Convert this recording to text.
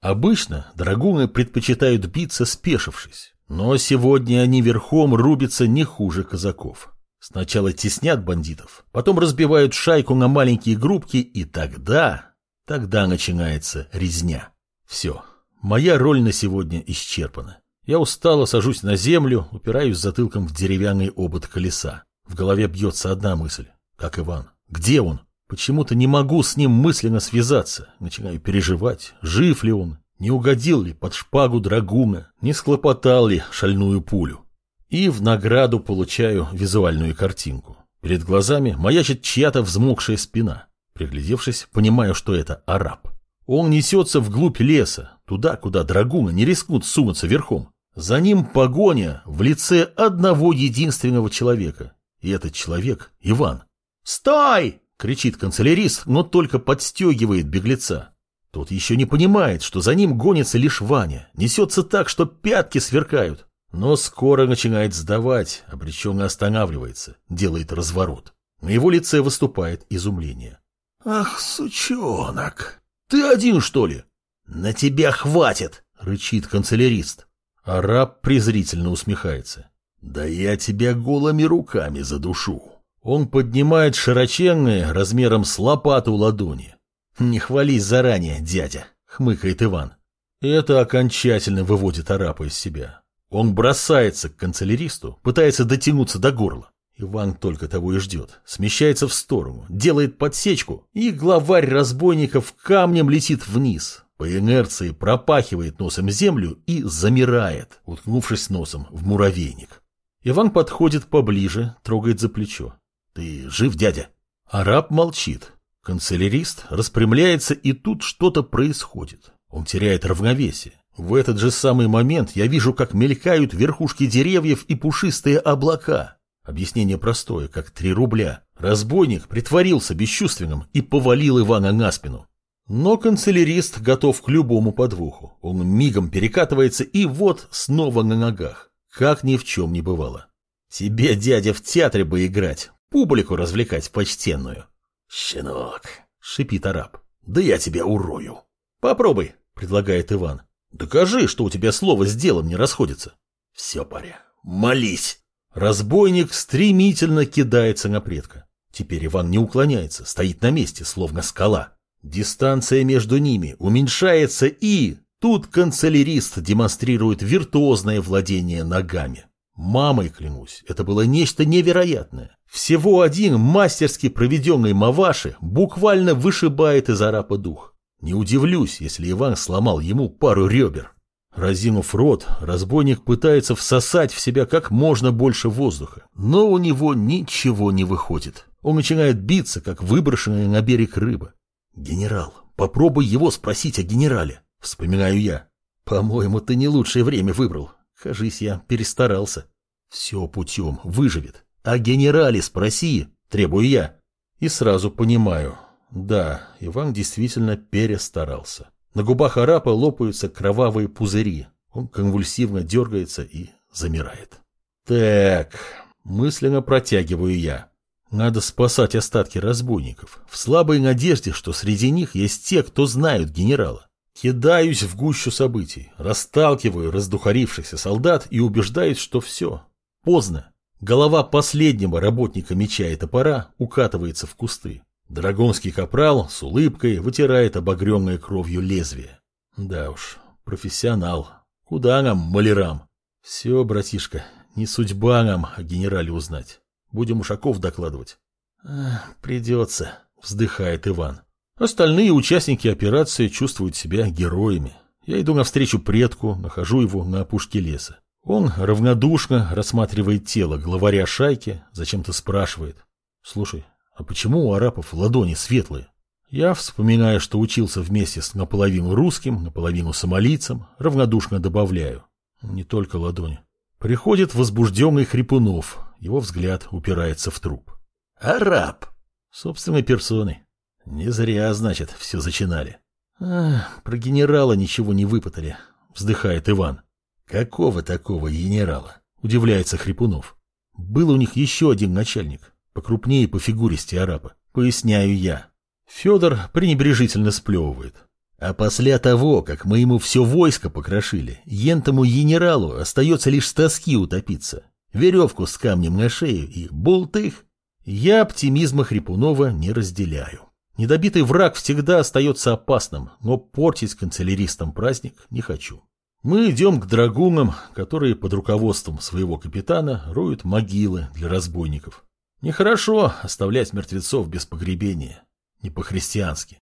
Обычно драгуны предпочитают биться спешившись, но сегодня они верхом рубятся не хуже казаков. Сначала теснят бандитов, потом разбивают шайку на маленькие группки, и тогда, тогда начинается резня. Все, моя роль на сегодня исчерпана. Я устало сажусь на землю, упираюсь затылком в деревянный обод колеса. В голове бьется одна мысль. Как Иван? Где он? Почему-то не могу с ним мысленно связаться. Начинаю переживать, жив ли он, не угодил ли под шпагу драгуна, не склопотал ли шальную пулю. И в награду получаю визуальную картинку. Перед глазами маячит чья-то взмокшая спина. Приглядевшись, понимаю, что это араб. Он несется вглубь леса, туда, куда драгуны не рискнут сунуться верхом. За ним погоня в лице одного единственного человека. И этот человек – Иван. «Стой!» – кричит канцелярист, но только подстегивает беглеца. Тот еще не понимает, что за ним гонится лишь Ваня. Несется так, что пятки сверкают. Но скоро начинает сдавать, обреченно останавливается, делает разворот. На его лице выступает изумление. «Ах, сучонок! Ты один, что ли?» «На тебя хватит!» — рычит канцелярист. Араб презрительно усмехается. «Да я тебя голыми руками задушу!» Он поднимает широченные, размером с лопату ладони. «Не хвались заранее, дядя», — хмыкает Иван. Это окончательно выводит арапа из себя. Он бросается к канцеляристу, пытается дотянуться до горла. Иван только того и ждет. Смещается в сторону, делает подсечку, и главарь разбойников камнем летит вниз. По инерции пропахивает носом землю и замирает, уткнувшись носом в муравейник. Иван подходит поближе, трогает за плечо. «Ты жив, дядя?» Араб молчит. Канцелярист распрямляется, и тут что-то происходит. Он теряет равновесие. В этот же самый момент я вижу, как мелькают верхушки деревьев и пушистые облака. Объяснение простое, как три рубля. Разбойник притворился бесчувственным и повалил Ивана на спину. Но канцелярист готов к любому подвоху. Он мигом перекатывается и вот снова на ногах. Как ни в чем не бывало. Тебе, дядя, в театре бы играть, публику развлекать почтенную. Щенок, шипит араб, да я тебя урою. Попробуй, предлагает Иван. Докажи, что у тебя слово с делом не расходится. Все, паря, молись. Разбойник стремительно кидается на предка. Теперь Иван не уклоняется, стоит на месте, словно скала. Дистанция между ними уменьшается и... Тут канцелярист демонстрирует виртуозное владение ногами. Мамой клянусь, это было нечто невероятное. Всего один мастерски проведенный Маваши буквально вышибает из арапа дух. Не удивлюсь, если Иван сломал ему пару ребер. Разинув рот, разбойник пытается всосать в себя как можно больше воздуха, но у него ничего не выходит. Он начинает биться, как выброшенная на берег рыба. «Генерал, попробуй его спросить о генерале», — вспоминаю я. «По-моему, ты не лучшее время выбрал. Кажись, я перестарался». «Все путем, выживет. А генерале спроси», — требую я. И сразу понимаю, да, Иван действительно перестарался. На губах арапа лопаются кровавые пузыри. Он конвульсивно дергается и замирает. Так, мысленно протягиваю я. Надо спасать остатки разбойников, в слабой надежде, что среди них есть те, кто знают генерала. Кидаюсь в гущу событий, расталкиваю раздухарившихся солдат и убеждаюсь, что все. Поздно. Голова последнего работника меча и топора укатывается в кусты. Драгонский капрал с улыбкой вытирает обогренное кровью лезвие. Да уж, профессионал. Куда нам, малярам? Все, братишка, не судьба нам о генерале узнать. Будем Ушаков докладывать. придется, вздыхает Иван. Остальные участники операции чувствуют себя героями. Я иду навстречу предку, нахожу его на опушке леса. Он равнодушно рассматривает тело главаря шайки, зачем-то спрашивает. Слушай, а почему у арапов ладони светлые? Я, вспоминая, что учился вместе с наполовину русским, наполовину сомалийцем, равнодушно добавляю. Не только ладони. Приходит возбужденный Хрипунов. Его взгляд упирается в труп. Араб! Собственной персоной. Не зря, значит, все зачинали. Про генерала ничего не выпытали, вздыхает Иван. Какого такого генерала? Удивляется Хрипунов. Был у них еще один начальник, покрупнее по фигуристе арапа. Поясняю я. Федор пренебрежительно сплевывает. А после того, как мы ему все войско покрошили, ентому генералу остается лишь с тоски утопиться. Веревку с камнем на шею и бултых. Я оптимизма Хрипунова не разделяю. Недобитый враг всегда остается опасным, но портить канцеляристам праздник не хочу. Мы идем к драгунам, которые под руководством своего капитана роют могилы для разбойников. Нехорошо оставлять мертвецов без погребения. Не по-христиански.